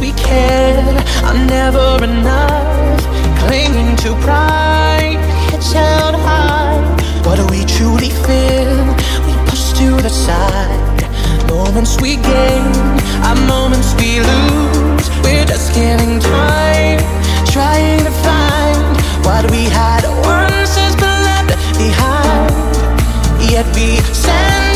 we care, are never enough. Clinging to pride, heads held high What do we truly feel? We push to the side. Moments we gain, our moments we lose. We're just giving time, trying to find What we had once has been left behind. Yet we send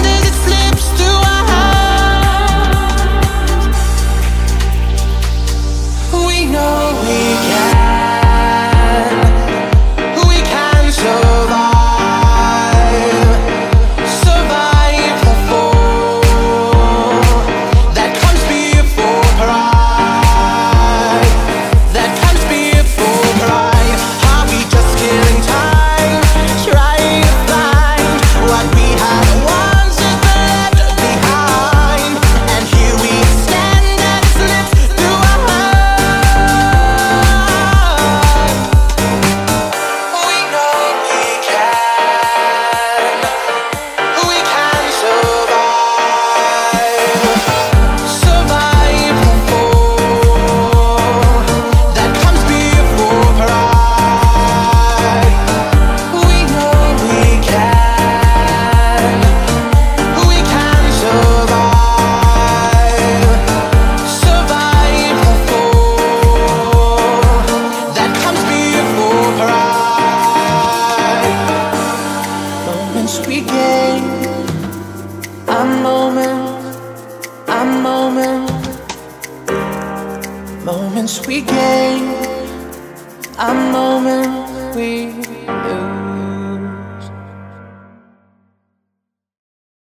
moment, moments we gain, a moment we